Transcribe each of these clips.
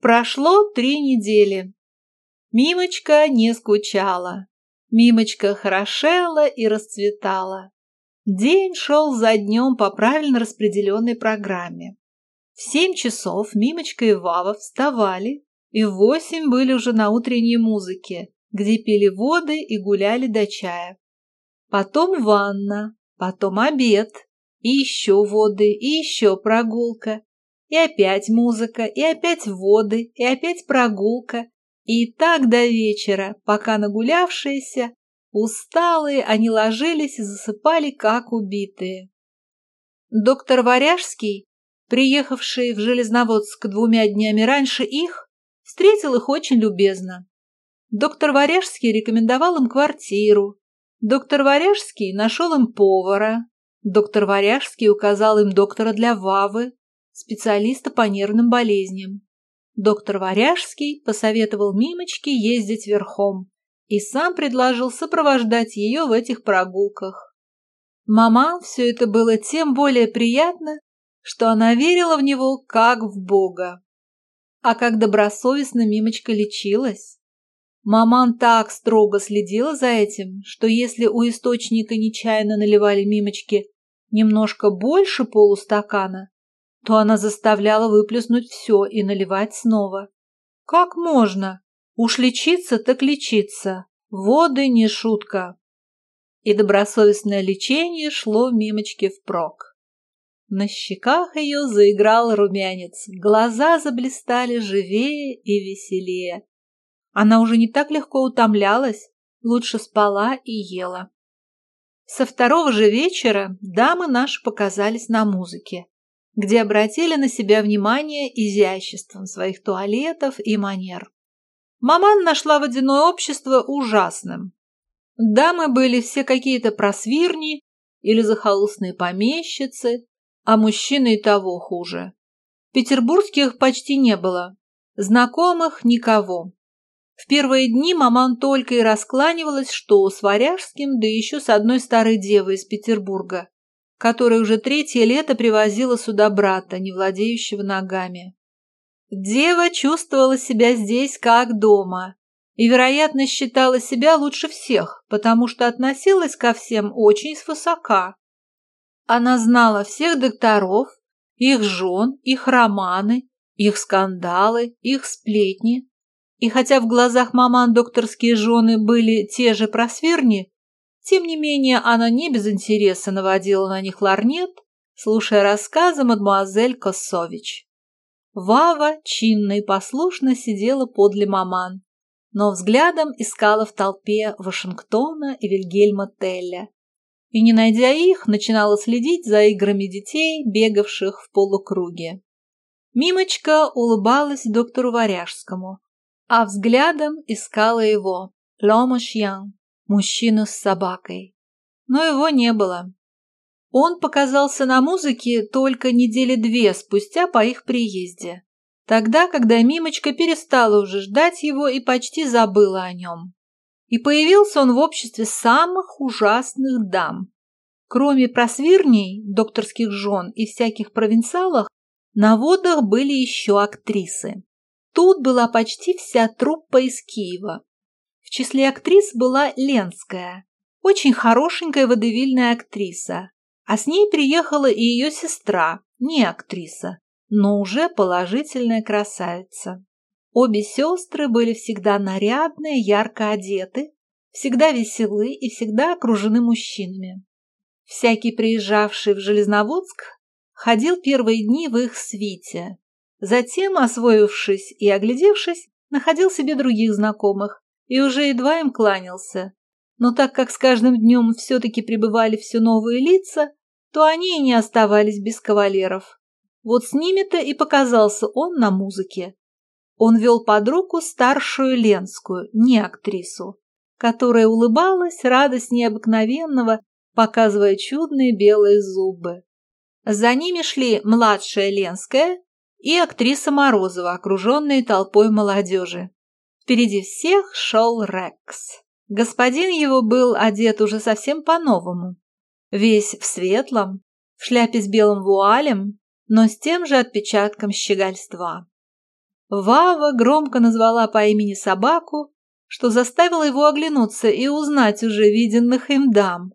Прошло три недели. Мимочка не скучала. Мимочка хорошела и расцветала. День шел за днем по правильно распределенной программе. В семь часов Мимочка и Вава вставали, и в восемь были уже на утренней музыке, где пили воды и гуляли до чая. Потом ванна, потом обед, и еще воды, и еще прогулка, и опять музыка, и опять воды, и опять прогулка, и так до вечера, пока нагулявшиеся, усталые, они ложились и засыпали, как убитые. Доктор Варяжский, приехавший в Железноводск двумя днями раньше их, встретил их очень любезно. Доктор Варяжский рекомендовал им квартиру. Доктор Варяжский нашел им повара. Доктор Варяжский указал им доктора для Вавы, специалиста по нервным болезням. Доктор Варяжский посоветовал Мимочке ездить верхом и сам предложил сопровождать ее в этих прогулках. Мама все это было тем более приятно, что она верила в него как в Бога. А как добросовестно Мимочка лечилась. Маман так строго следила за этим, что если у источника нечаянно наливали Мимочке немножко больше полустакана, то она заставляла выплеснуть все и наливать снова. Как можно? Уж лечиться так лечиться. Воды не шутка. И добросовестное лечение шло Мимочке впрок. На щеках ее заиграл румянец, глаза заблистали живее и веселее. Она уже не так легко утомлялась, лучше спала и ела. Со второго же вечера дамы наши показались на музыке где обратили на себя внимание изяществом своих туалетов и манер. Маман нашла водяное общество ужасным. Дамы были все какие-то просвирни или захолустные помещицы, а мужчины и того хуже. Петербургских почти не было, знакомых никого. В первые дни маман только и раскланивалась, что с Варяжским, да еще с одной старой девой из Петербурга, которая уже третье лето привозила сюда брата, не владеющего ногами. Дева чувствовала себя здесь как дома и, вероятно, считала себя лучше всех, потому что относилась ко всем очень свысока. Она знала всех докторов, их жен, их романы, их скандалы, их сплетни. И хотя в глазах маман докторские жены были те же просверни, тем не менее, она не без интереса наводила на них ларнет, слушая рассказы мадемуазель Косович. Вава чинно и послушно сидела подле маман, но взглядом искала в толпе Вашингтона и Вильгельма Телля. И, не найдя их, начинала следить за играми детей, бегавших в полукруге. Мимочка улыбалась доктору Варяжскому, а взглядом искала его, Лома Шьян мужчину с собакой. Но его не было. Он показался на музыке только недели две спустя по их приезде. Тогда, когда Мимочка перестала уже ждать его и почти забыла о нем. И появился он в обществе самых ужасных дам. Кроме просвирней, докторских жен и всяких провинциалах, на водах были еще актрисы. Тут была почти вся труппа из Киева, в числе актрис была Ленская, очень хорошенькая водевильная актриса, а с ней приехала и ее сестра, не актриса, но уже положительная красавица. Обе сестры были всегда нарядные, ярко одеты, всегда веселы и всегда окружены мужчинами. Всякий приезжавший в Железноводск ходил первые дни в их свите. Затем, освоившись и оглядевшись, находил себе других знакомых, и уже едва им кланялся. Но так как с каждым днем все-таки прибывали все новые лица, то они и не оставались без кавалеров. Вот с ними-то и показался он на музыке. Он вел под руку старшую Ленскую, не актрису, которая улыбалась радость необыкновенного, показывая чудные белые зубы. За ними шли младшая Ленская и актриса Морозова, окруженные толпой молодежи. Впереди всех шел Рекс. Господин его был одет уже совсем по-новому. Весь в светлом, в шляпе с белым вуалем, но с тем же отпечатком щегольства. Вава громко назвала по имени собаку, что заставило его оглянуться и узнать уже виденных им дам.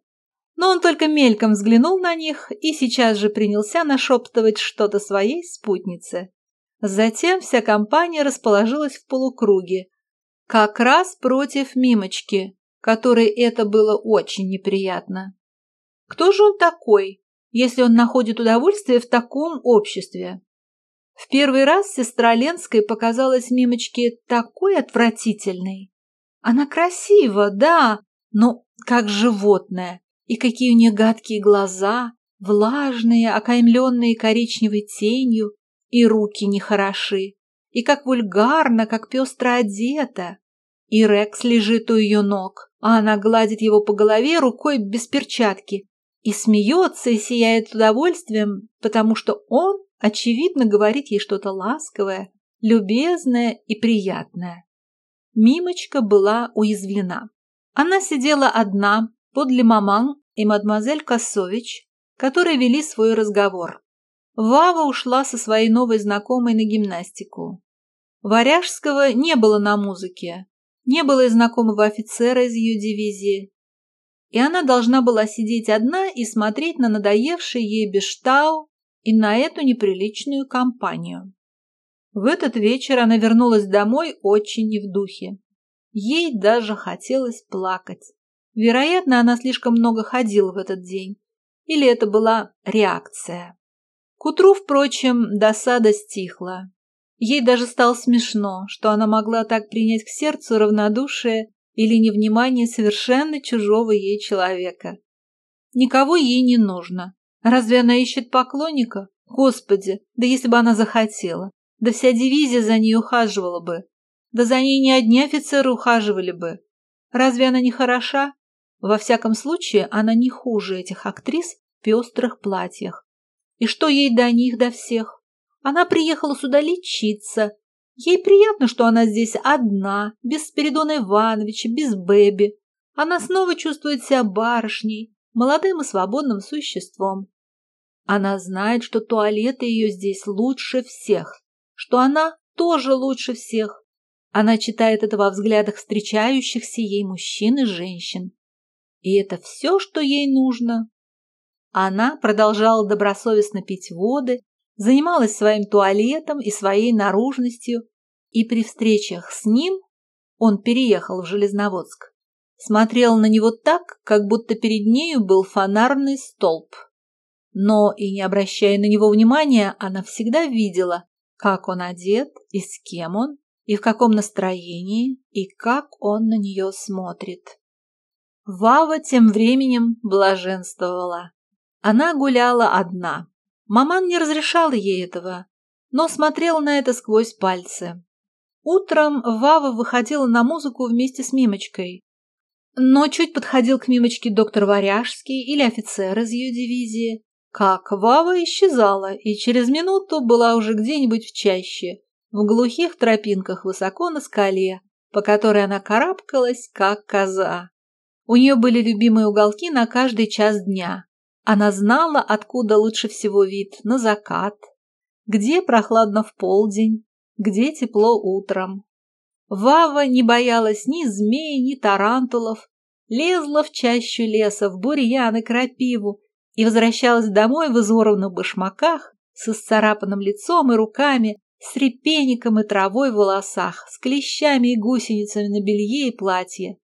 Но он только мельком взглянул на них и сейчас же принялся нашептывать что-то своей спутнице. Затем вся компания расположилась в полукруге, как раз против Мимочки, которой это было очень неприятно. Кто же он такой, если он находит удовольствие в таком обществе? В первый раз сестра Ленской показалась Мимочке такой отвратительной. Она красива, да, но как животное. И какие у нее гадкие глаза, влажные, окаймленные коричневой тенью, и руки нехороши. И как вульгарно, как пестро одета. И Рекс лежит у ее ног, а она гладит его по голове рукой без перчатки и смеется и сияет удовольствием, потому что он очевидно, говорит ей что-то ласковое, любезное и приятное. Мимочка была уязвлена. Она сидела одна подле маман и мадемуазель Косович, которые вели свой разговор. Вава ушла со своей новой знакомой на гимнастику. Варяжского не было на музыке, не было и знакомого офицера из ее дивизии. И она должна была сидеть одна и смотреть на надоевший ей Бештау и на эту неприличную компанию. В этот вечер она вернулась домой очень не в духе. Ей даже хотелось плакать. Вероятно, она слишком много ходила в этот день. Или это была реакция. К утру, впрочем, досада стихла. Ей даже стало смешно, что она могла так принять к сердцу равнодушие или невнимание совершенно чужого ей человека. Никого ей не нужно, Разве она ищет поклонника? Господи, да если бы она захотела. Да вся дивизия за ней ухаживала бы. Да за ней не одни офицеры ухаживали бы. Разве она не хороша? Во всяком случае, она не хуже этих актрис в пестрых платьях. И что ей до них, до всех? Она приехала сюда лечиться. Ей приятно, что она здесь одна, без Спиридона Ивановича, без Бэби. Она снова чувствует себя барышней, молодым и свободным существом. Она знает, что туалеты ее здесь лучше всех, что она тоже лучше всех. Она читает это во взглядах встречающихся ей мужчин и женщин. И это все, что ей нужно. Она продолжала добросовестно пить воды, занималась своим туалетом и своей наружностью, и при встречах с ним, он переехал в Железноводск, смотрел на него так, как будто перед нею был фонарный столб. Но и не обращая на него внимания, она всегда видела, как он одет и с кем он, и в каком настроении, и как он на нее смотрит. Вава тем временем блаженствовала. Она гуляла одна. Маман не разрешала ей этого, но смотрела на это сквозь пальцы. Утром Вава выходила на музыку вместе с Мимочкой. Но чуть подходил к Мимочке доктор Варяжский или офицер из ее дивизии, как Вава исчезала и через минуту была уже где-нибудь в чаще, в глухих тропинках высоко на скале, по которой она карабкалась, как коза. У нее были любимые уголки на каждый час дня. Она знала, откуда лучше всего вид на закат, где прохладно в полдень, где тепло утром. Вава не боялась ни змей, ни тарантулов, лезла в чащу леса, в бурьян и крапиву, и возвращалась домой в изорванных башмаках, с исцарапанным лицом и руками, с репейником и травой в волосах, с клещами и гусеницами на белье и платье.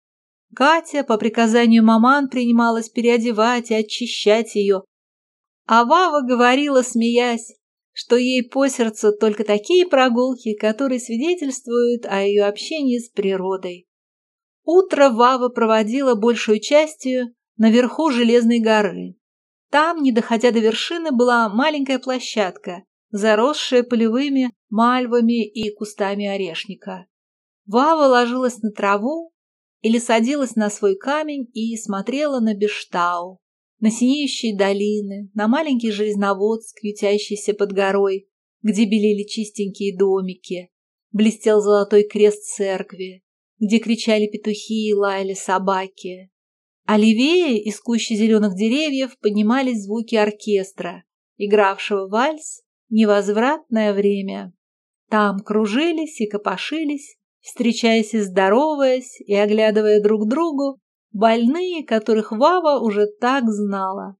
Катя по приказанию маман принималась переодевать и очищать ее, а Вава говорила, смеясь, что ей по сердцу только такие прогулки, которые свидетельствуют о ее общении с природой. Утро Вава проводила большую частью наверху Железной горы. Там, не доходя до вершины, была маленькая площадка, заросшая полевыми мальвами и кустами орешника. Вава ложилась на траву или садилась на свой камень и смотрела на Бештау, на синеющие долины, на маленький железноводск, ютящийся под горой, где белели чистенькие домики, блестел золотой крест церкви, где кричали петухи и лаяли собаки, а левее из кущи зеленых деревьев поднимались звуки оркестра, игравшего вальс «Невозвратное время». Там кружились и копошились, встречаясь и здороваясь, и оглядывая друг другу, больные, которых Вава уже так знала.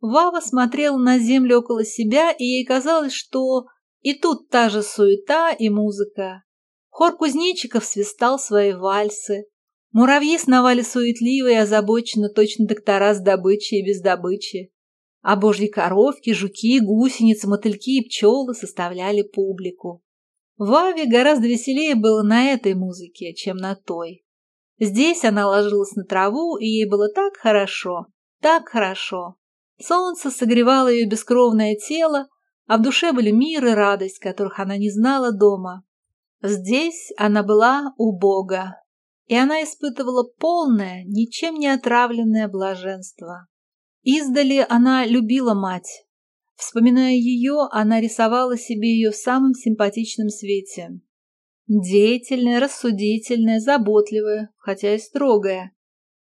Вава смотрела на землю около себя, и ей казалось, что и тут та же суета и музыка. Хор кузнечиков свистал свои вальсы. Муравьи сновали суетливо и озабоченно, точно доктора с добычей и без добычи. А божьи коровки, жуки, гусеницы, мотыльки и пчелы составляли публику. Ваве гораздо веселее было на этой музыке, чем на той. Здесь она ложилась на траву, и ей было так хорошо, так хорошо. Солнце согревало ее бескровное тело, а в душе были мир и радость, которых она не знала дома. Здесь она была у Бога, и она испытывала полное, ничем не отравленное блаженство. Издали она любила мать. Вспоминая ее, она рисовала себе ее в самом симпатичном свете. Деятельная, рассудительная, заботливая, хотя и строгая.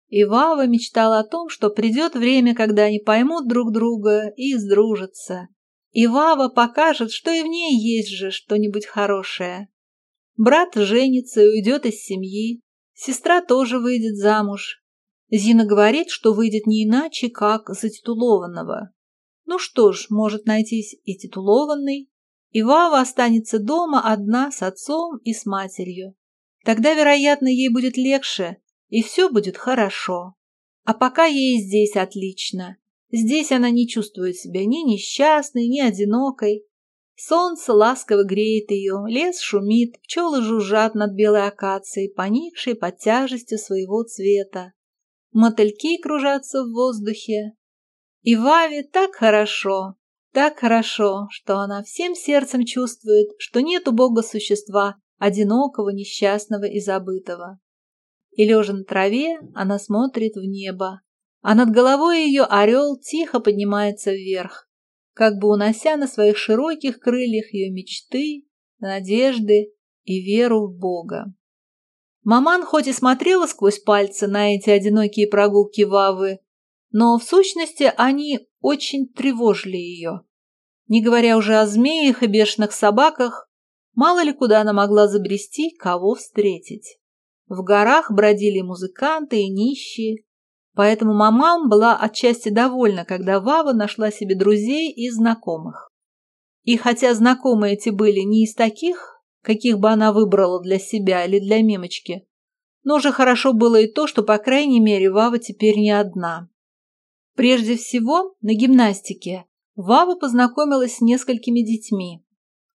И Вава мечтала о том, что придет время, когда они поймут друг друга и сдружатся. И Вава покажет, что и в ней есть же что-нибудь хорошее. Брат женится и уйдет из семьи. Сестра тоже выйдет замуж. Зина говорит, что выйдет не иначе, как за титулованного. Ну что ж, может найтись и титулованный. И Вава останется дома одна с отцом и с матерью. Тогда, вероятно, ей будет легче, и все будет хорошо. А пока ей здесь отлично. Здесь она не чувствует себя ни несчастной, ни одинокой. Солнце ласково греет ее, лес шумит, пчелы жужжат над белой акацией, поникшей под тяжестью своего цвета. Мотыльки кружатся в воздухе. И Ваве так хорошо, так хорошо, что она всем сердцем чувствует, что нет у Бога существа, одинокого, несчастного и забытого и, лежа на траве, она смотрит в небо, а над головой ее орел тихо поднимается вверх, как бы унося на своих широких крыльях ее мечты, надежды и веру в Бога. Маман хоть и смотрела сквозь пальцы на эти одинокие прогулки Вавы, но в сущности они очень тревожили ее. Не говоря уже о змеях и бешеных собаках, мало ли куда она могла забрести, кого встретить. В горах бродили музыканты и нищие, поэтому мамам была отчасти довольна, когда Вава нашла себе друзей и знакомых. И хотя знакомые эти были не из таких, каких бы она выбрала для себя или для Мимочки, но уже хорошо было и то, что, по крайней мере, Вава теперь не одна. Прежде всего, на гимнастике Вава познакомилась с несколькими детьми,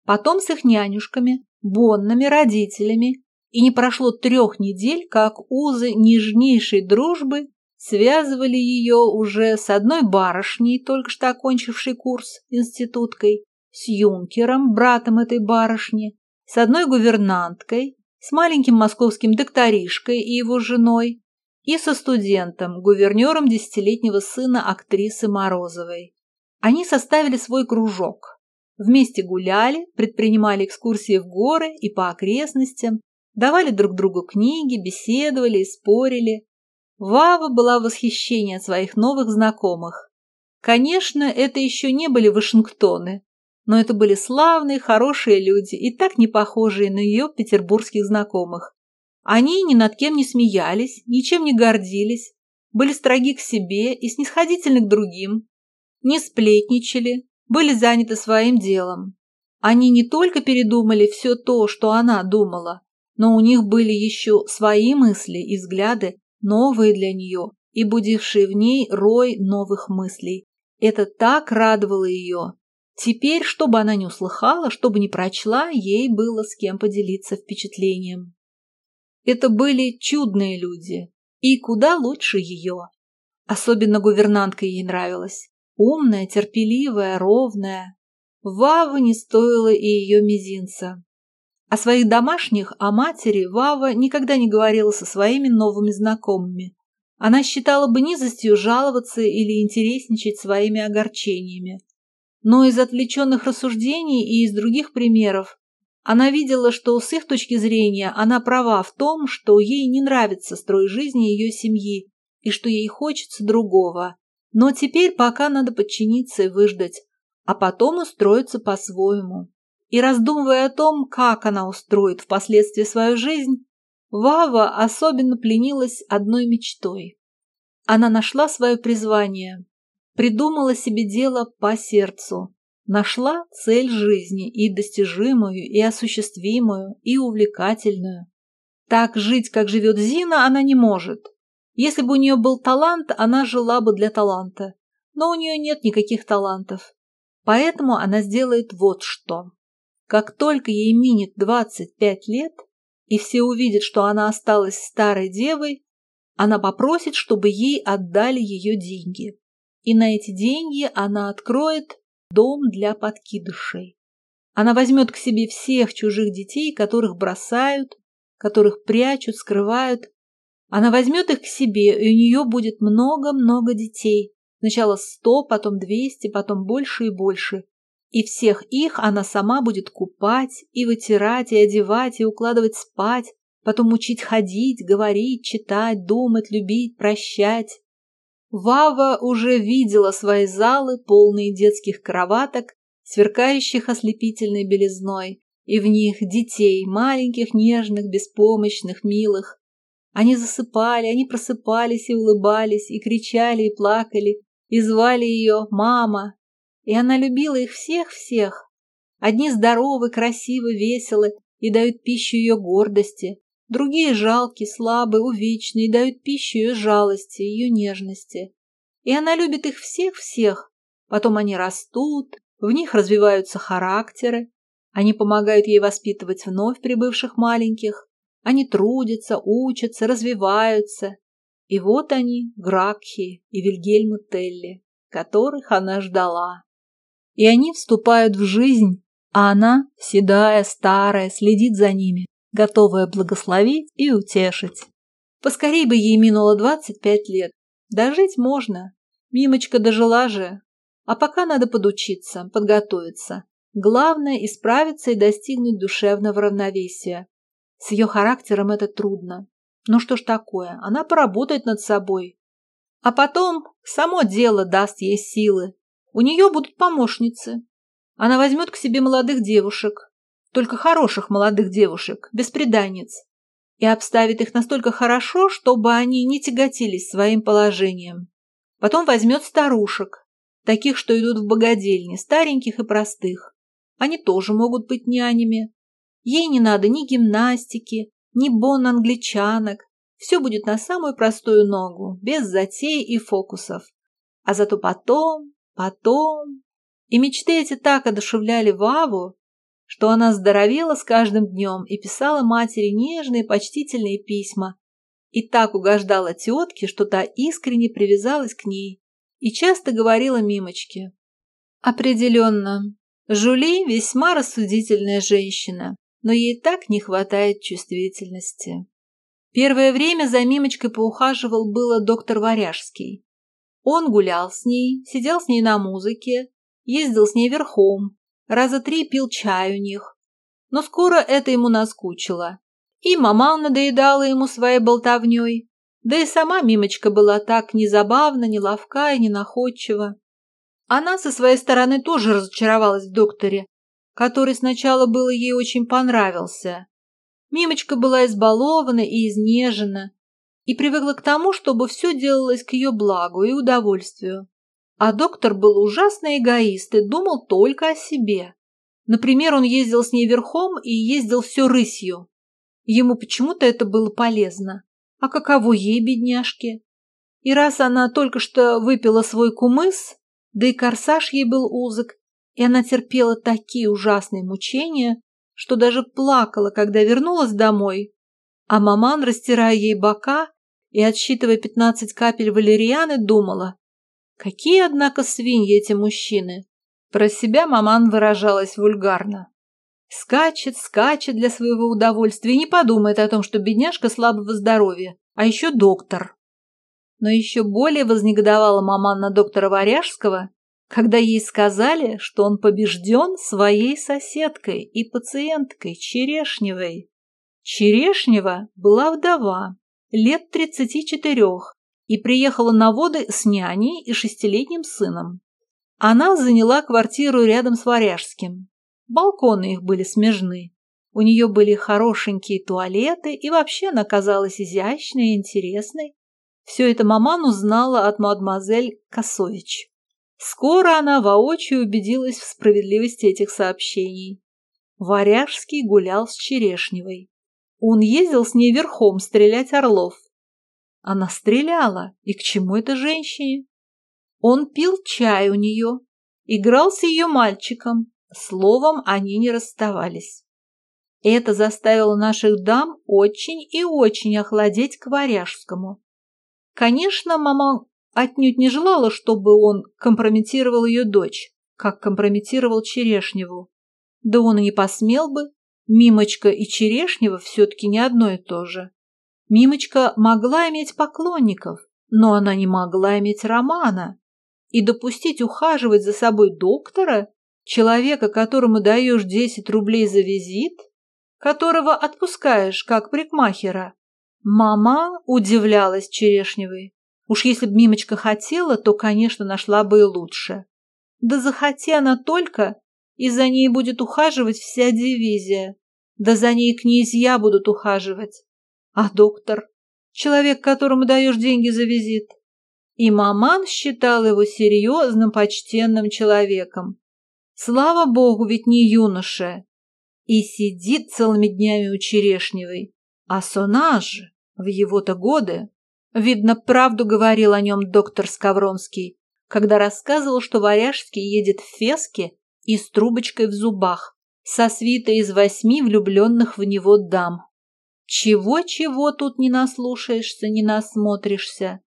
потом с их нянюшками, боннами, родителями и не прошло трех недель, как узы нежнейшей дружбы связывали ее уже с одной барышней, только что окончившей курс институткой, с юнкером, братом этой барышни, с одной гувернанткой, с маленьким московским докторишкой и его женой, и со студентом, гувернером десятилетнего сына актрисы Морозовой. Они составили свой кружок. Вместе гуляли, предпринимали экскурсии в горы и по окрестностям, давали друг другу книги, беседовали и спорили. Вава была в восхищении от своих новых знакомых. Конечно, это еще не были Вашингтоны, но это были славные, хорошие люди и так не похожие на ее петербургских знакомых. Они ни над кем не смеялись, ничем не гордились, были строги к себе и снисходительны к другим, не сплетничали, были заняты своим делом. Они не только передумали все то, что она думала, но у них были еще свои мысли и взгляды, новые для нее и будившие в ней рой новых мыслей. Это так радовало ее. Теперь, что бы она ни услыхала, что бы ни прочла, ей было с кем поделиться впечатлением. Это были чудные люди, и куда лучше ее. Особенно гувернантка ей нравилась. Умная, терпеливая, ровная. Вавы не стоило и ее мизинца. О своих домашних, о матери Вава никогда не говорила со своими новыми знакомыми. Она считала бы низостью жаловаться или интересничать своими огорчениями. Но из отвлеченных рассуждений и из других примеров она видела, что с их точки зрения она права в том, что ей не нравится строй жизни ее семьи и что ей хочется другого. Но теперь пока надо подчиниться и выждать, а потом устроиться по-своему. И раздумывая о том, как она устроит впоследствии свою жизнь, Вава особенно пленилась одной мечтой. Она нашла свое призвание, придумала себе дело по сердцу, нашла цель жизни и достижимую, и осуществимую, и увлекательную. Так жить, как живет Зина, она не может. Если бы у нее был талант, она жила бы для таланта. Но у нее нет никаких талантов. Поэтому она сделает вот что. Как только ей минет 25 лет, и все увидят, что она осталась старой девой, она попросит, чтобы ей отдали ее деньги. И на эти деньги она откроет дом для подкидышей. Она возьмет к себе всех чужих детей, которых бросают, которых прячут, скрывают. Она возьмет их к себе, и у нее будет много-много детей. Сначала сто, потом двести, потом больше и больше. И всех их она сама будет купать, и вытирать, и одевать, и укладывать спать, потом учить ходить, говорить, читать, думать, любить, прощать. Вава уже видела свои залы, полные детских кроваток, сверкающих ослепительной белизной, и в них детей, маленьких, нежных, беспомощных, милых. Они засыпали, они просыпались и улыбались, и кричали, и плакали, и звали ее «мама», и она любила их всех-всех. Одни здоровы, красивы, веселы и дают пищу ее гордости, другие жалкие, слабые, увечные дают пищу ее жалости, ее нежности. И она любит их всех-всех. Потом они растут, в них развиваются характеры, они помогают ей воспитывать вновь прибывших маленьких, они трудятся, учатся, развиваются. И вот они, Гракхи и Вильгельму Телли, которых она ждала. И они вступают в жизнь, а она, седая, старая, следит за ними, готовая благословить и утешить. Поскорей бы ей минуло двадцать пять лет. Дожить можно. Мимочка дожила же. А пока надо подучиться, подготовиться. Главное – исправиться и достигнуть душевного равновесия. С ее характером это трудно. Ну что ж такое, она поработает над собой. А потом само дело даст ей силы, у нее будут помощницы. Она возьмет к себе молодых девушек, только хороших молодых девушек, беспреданниц, и обставит их настолько хорошо, чтобы они не тяготились своим положением. Потом возьмет старушек, таких, что идут в богадельни, стареньких и простых. Они тоже могут быть нянями. Ей не надо ни гимнастики, ни бон англичанок. Все будет на самую простую ногу, без затей и фокусов. А зато потом Потом... И мечты эти так одушевляли Ваву, что она здоровела с каждым днем и писала матери нежные, почтительные письма, и так угождала тетке, что та искренне привязалась к ней и часто говорила Мимочке. Определенно, Жули весьма рассудительная женщина, но ей так не хватает чувствительности. Первое время за Мимочкой поухаживал было доктор Варяжский. Он гулял с ней, сидел с ней на музыке, ездил с ней верхом, раза три пил чай у них. Но скоро это ему наскучило. И мама надоедала ему своей болтовней, да и сама Мимочка была так незабавна, неловка и ненаходчива. Она со своей стороны тоже разочаровалась в докторе, который сначала было ей очень понравился. Мимочка была избалована и изнежена, и привыкла к тому, чтобы все делалось к ее благу и удовольствию. А доктор был ужасно эгоист и думал только о себе. Например, он ездил с ней верхом и ездил все рысью. Ему почему-то это было полезно. А каково ей, бедняжке? И раз она только что выпила свой кумыс, да и корсаж ей был узок, и она терпела такие ужасные мучения, что даже плакала, когда вернулась домой, а маман, растирая ей бока и отсчитывая пятнадцать капель валерианы, думала, какие, однако, свиньи эти мужчины. Про себя маман выражалась вульгарно. Скачет, скачет для своего удовольствия и не подумает о том, что бедняжка слабого здоровья, а еще доктор. Но еще более вознегодовала маман на доктора Варяжского, когда ей сказали, что он побежден своей соседкой и пациенткой Черешневой. Черешнева была вдова, лет тридцати четырех, и приехала на воды с няней и шестилетним сыном. Она заняла квартиру рядом с Варяжским. балконы их были смежны. У нее были хорошенькие туалеты, и вообще она казалась изящной и интересной. Все это маман узнала от мадемуазель Косович. Скоро она воочию убедилась в справедливости этих сообщений. Варяжский гулял с Черешневой. Он ездил с ней верхом стрелять орлов. Она стреляла, и к чему это женщине? Он пил чай у нее, играл с ее мальчиком, словом, они не расставались. Это заставило наших дам очень и очень охладеть к Варяжскому. Конечно, мама отнюдь не желала, чтобы он компрометировал ее дочь, как компрометировал Черешневу. Да он и не посмел бы. Мимочка и Черешнева все-таки не одно и то же. Мимочка могла иметь поклонников, но она не могла иметь романа. И допустить ухаживать за собой доктора, человека, которому даешь 10 рублей за визит, которого отпускаешь, как прикмахера, Мама удивлялась Черешневой. Уж если б Мимочка хотела, то, конечно, нашла бы и лучше. Да захоти она только, и за ней будет ухаживать вся дивизия. Да за ней князья будут ухаживать. А доктор? Человек, которому даешь деньги за визит. И маман считал его серьезным, почтенным человеком. Слава богу, ведь не юноша. И сидит целыми днями у Черешневой. А сонаж в его-то годы, видно, правду говорил о нем доктор Скавронский, когда рассказывал, что Варяжский едет в Феске и с трубочкой в зубах, со свитой из восьми влюбленных в него дам. Чего-чего тут не наслушаешься, не насмотришься.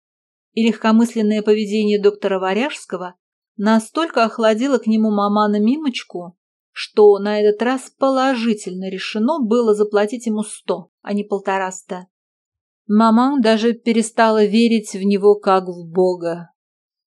И легкомысленное поведение доктора Варяжского настолько охладило к нему мамана Мимочку, что на этот раз положительно решено было заплатить ему сто, а не полтораста. Маман даже перестала верить в него как в Бога.